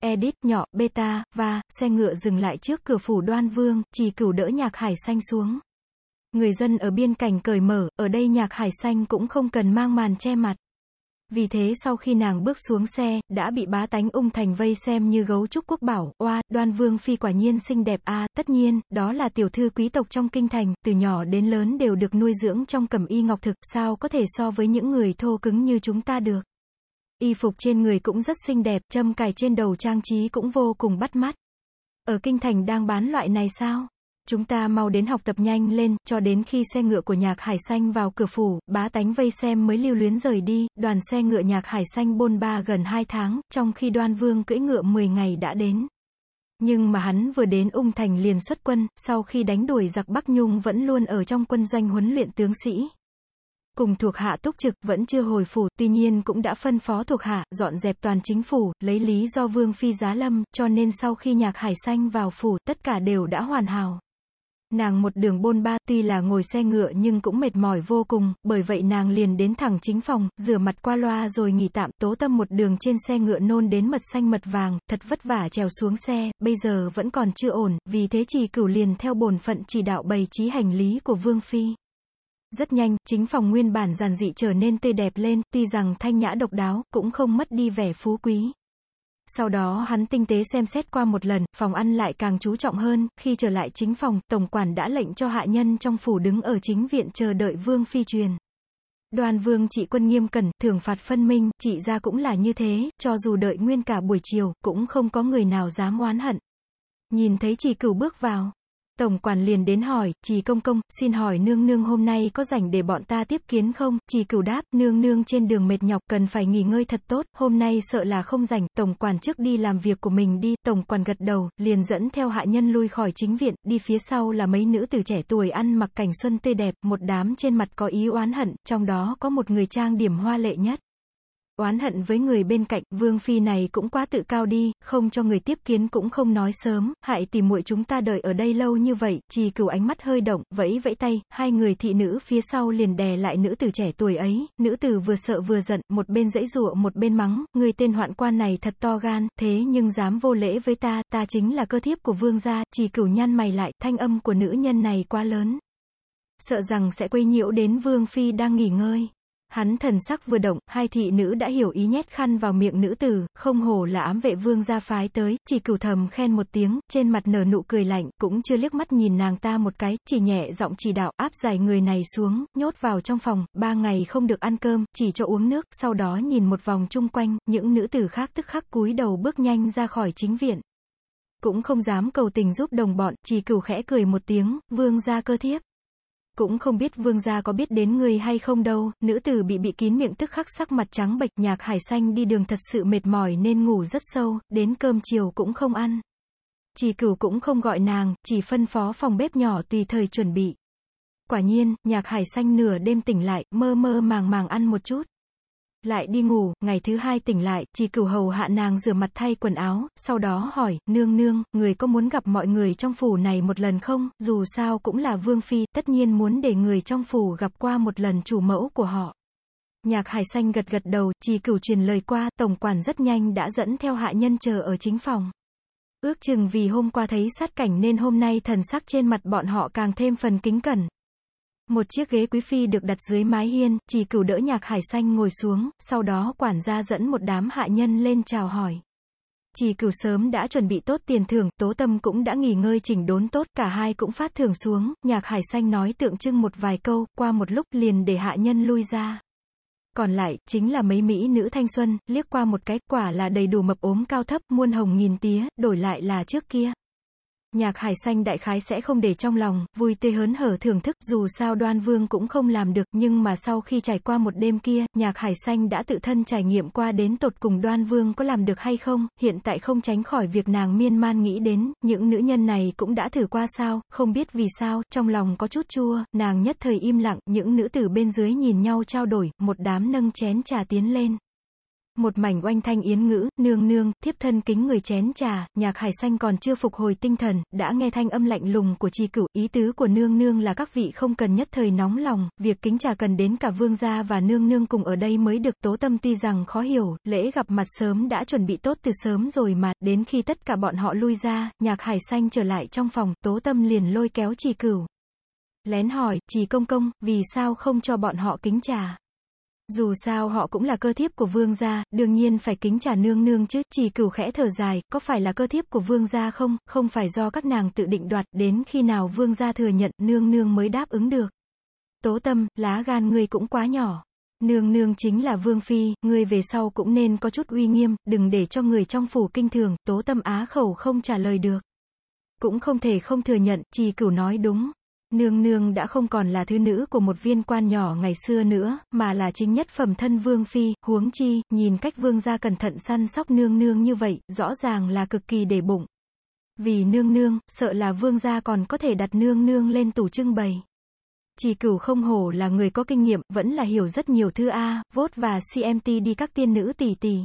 Edit, nhỏ, beta, và, xe ngựa dừng lại trước cửa phủ đoan vương, chỉ cửu đỡ nhạc hải xanh xuống. Người dân ở biên cảnh cởi mở, ở đây nhạc hải xanh cũng không cần mang màn che mặt. Vì thế sau khi nàng bước xuống xe, đã bị bá tánh ung thành vây xem như gấu trúc quốc bảo, oa, đoan vương phi quả nhiên xinh đẹp a tất nhiên, đó là tiểu thư quý tộc trong kinh thành, từ nhỏ đến lớn đều được nuôi dưỡng trong cẩm y ngọc thực, sao có thể so với những người thô cứng như chúng ta được. Y phục trên người cũng rất xinh đẹp, châm cài trên đầu trang trí cũng vô cùng bắt mắt. Ở kinh thành đang bán loại này sao? Chúng ta mau đến học tập nhanh lên, cho đến khi xe ngựa của nhạc hải xanh vào cửa phủ, bá tánh vây xem mới lưu luyến rời đi, đoàn xe ngựa nhạc hải xanh bôn ba gần 2 tháng, trong khi đoan vương cưỡi ngựa 10 ngày đã đến. Nhưng mà hắn vừa đến ung thành liền xuất quân, sau khi đánh đuổi giặc Bắc Nhung vẫn luôn ở trong quân doanh huấn luyện tướng sĩ. Cùng thuộc hạ túc trực, vẫn chưa hồi phủ, tuy nhiên cũng đã phân phó thuộc hạ, dọn dẹp toàn chính phủ, lấy lý do vương phi giá lâm, cho nên sau khi nhạc hải xanh vào phủ, tất cả đều đã hoàn hảo. Nàng một đường bôn ba, tuy là ngồi xe ngựa nhưng cũng mệt mỏi vô cùng, bởi vậy nàng liền đến thẳng chính phòng, rửa mặt qua loa rồi nghỉ tạm, tố tâm một đường trên xe ngựa nôn đến mật xanh mật vàng, thật vất vả trèo xuống xe, bây giờ vẫn còn chưa ổn, vì thế chỉ cửu liền theo bổn phận chỉ đạo bày trí hành lý của Vương Phi. Rất nhanh, chính phòng nguyên bản giản dị trở nên tươi đẹp lên, tuy rằng thanh nhã độc đáo, cũng không mất đi vẻ phú quý. Sau đó hắn tinh tế xem xét qua một lần, phòng ăn lại càng chú trọng hơn, khi trở lại chính phòng, tổng quản đã lệnh cho hạ nhân trong phủ đứng ở chính viện chờ đợi vương phi truyền. Đoàn vương trị quân nghiêm cẩn, thưởng phạt phân minh, trị ra cũng là như thế, cho dù đợi nguyên cả buổi chiều, cũng không có người nào dám oán hận. Nhìn thấy chỉ cửu bước vào, Tổng quản liền đến hỏi, trì công công, xin hỏi nương nương hôm nay có rảnh để bọn ta tiếp kiến không? Trì cửu đáp, nương nương trên đường mệt nhọc cần phải nghỉ ngơi thật tốt, hôm nay sợ là không rảnh, tổng quản trước đi làm việc của mình đi, tổng quản gật đầu, liền dẫn theo hạ nhân lui khỏi chính viện, đi phía sau là mấy nữ tử trẻ tuổi ăn mặc cảnh xuân tươi đẹp, một đám trên mặt có ý oán hận, trong đó có một người trang điểm hoa lệ nhất. Oán hận với người bên cạnh, vương phi này cũng quá tự cao đi, không cho người tiếp kiến cũng không nói sớm, hại tìm muội chúng ta đợi ở đây lâu như vậy, chỉ cửu ánh mắt hơi động, vẫy vẫy tay, hai người thị nữ phía sau liền đè lại nữ tử trẻ tuổi ấy, nữ tử vừa sợ vừa giận, một bên dãy rụa một bên mắng, người tên hoạn quan này thật to gan, thế nhưng dám vô lễ với ta, ta chính là cơ thiếp của vương gia, chỉ cửu nhăn mày lại, thanh âm của nữ nhân này quá lớn. Sợ rằng sẽ quấy nhiễu đến vương phi đang nghỉ ngơi. Hắn thần sắc vừa động, hai thị nữ đã hiểu ý nhét khăn vào miệng nữ tử, không hổ là ám vệ vương gia phái tới, chỉ cửu thầm khen một tiếng, trên mặt nở nụ cười lạnh, cũng chưa liếc mắt nhìn nàng ta một cái, chỉ nhẹ giọng chỉ đạo, áp giải người này xuống, nhốt vào trong phòng, ba ngày không được ăn cơm, chỉ cho uống nước, sau đó nhìn một vòng chung quanh, những nữ tử khác tức khắc cúi đầu bước nhanh ra khỏi chính viện. Cũng không dám cầu tình giúp đồng bọn, chỉ cửu khẽ cười một tiếng, vương gia cơ thiếp. Cũng không biết vương gia có biết đến người hay không đâu, nữ tử bị bị kín miệng tức khắc sắc mặt trắng bệch nhạc hải xanh đi đường thật sự mệt mỏi nên ngủ rất sâu, đến cơm chiều cũng không ăn. Chỉ cửu cũng không gọi nàng, chỉ phân phó phòng bếp nhỏ tùy thời chuẩn bị. Quả nhiên, nhạc hải xanh nửa đêm tỉnh lại, mơ mơ màng màng ăn một chút lại đi ngủ, ngày thứ hai tỉnh lại, chỉ cửu hầu hạ nàng rửa mặt thay quần áo, sau đó hỏi, nương nương, người có muốn gặp mọi người trong phủ này một lần không, dù sao cũng là vương phi, tất nhiên muốn để người trong phủ gặp qua một lần chủ mẫu của họ. Nhạc hải xanh gật gật đầu, chỉ cửu truyền lời qua, tổng quản rất nhanh đã dẫn theo hạ nhân chờ ở chính phòng. Ước chừng vì hôm qua thấy sát cảnh nên hôm nay thần sắc trên mặt bọn họ càng thêm phần kính cẩn. Một chiếc ghế quý phi được đặt dưới mái hiên, chỉ cửu đỡ nhạc hải xanh ngồi xuống, sau đó quản gia dẫn một đám hạ nhân lên chào hỏi. Chỉ cửu sớm đã chuẩn bị tốt tiền thưởng, tố tâm cũng đã nghỉ ngơi chỉnh đốn tốt, cả hai cũng phát thưởng xuống, nhạc hải xanh nói tượng trưng một vài câu, qua một lúc liền để hạ nhân lui ra. Còn lại, chính là mấy mỹ nữ thanh xuân, liếc qua một cái, quả là đầy đủ mập ốm cao thấp, muôn hồng nghìn tía, đổi lại là trước kia. Nhạc hải xanh đại khái sẽ không để trong lòng, vui tươi hớn hở thưởng thức, dù sao đoan vương cũng không làm được, nhưng mà sau khi trải qua một đêm kia, nhạc hải xanh đã tự thân trải nghiệm qua đến tột cùng đoan vương có làm được hay không, hiện tại không tránh khỏi việc nàng miên man nghĩ đến, những nữ nhân này cũng đã thử qua sao, không biết vì sao, trong lòng có chút chua, nàng nhất thời im lặng, những nữ tử bên dưới nhìn nhau trao đổi, một đám nâng chén trà tiến lên. Một mảnh oanh thanh yến ngữ, nương nương, thiếp thân kính người chén trà, nhạc hải xanh còn chưa phục hồi tinh thần, đã nghe thanh âm lạnh lùng của trì cửu, ý tứ của nương nương là các vị không cần nhất thời nóng lòng, việc kính trà cần đến cả vương gia và nương nương cùng ở đây mới được, tố tâm tuy rằng khó hiểu, lễ gặp mặt sớm đã chuẩn bị tốt từ sớm rồi mà, đến khi tất cả bọn họ lui ra, nhạc hải xanh trở lại trong phòng, tố tâm liền lôi kéo trì cửu. Lén hỏi, trì công công, vì sao không cho bọn họ kính trà? Dù sao họ cũng là cơ thiếp của vương gia, đương nhiên phải kính trả nương nương chứ, chỉ cửu khẽ thở dài, có phải là cơ thiếp của vương gia không, không phải do các nàng tự định đoạt, đến khi nào vương gia thừa nhận, nương nương mới đáp ứng được. Tố tâm, lá gan ngươi cũng quá nhỏ. Nương nương chính là vương phi, ngươi về sau cũng nên có chút uy nghiêm, đừng để cho người trong phủ kinh thường, tố tâm á khẩu không trả lời được. Cũng không thể không thừa nhận, trì cửu nói đúng. Nương nương đã không còn là thứ nữ của một viên quan nhỏ ngày xưa nữa, mà là chính nhất phẩm thân vương phi, huống chi, nhìn cách vương gia cẩn thận săn sóc nương nương như vậy, rõ ràng là cực kỳ để bụng. Vì nương nương, sợ là vương gia còn có thể đặt nương nương lên tủ trưng bày. Chỉ cửu không hổ là người có kinh nghiệm, vẫn là hiểu rất nhiều thư A, vốt và CMT đi các tiên nữ tỷ tỷ.